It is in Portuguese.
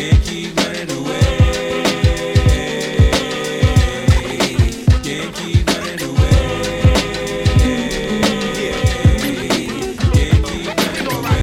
Tem que ganhar.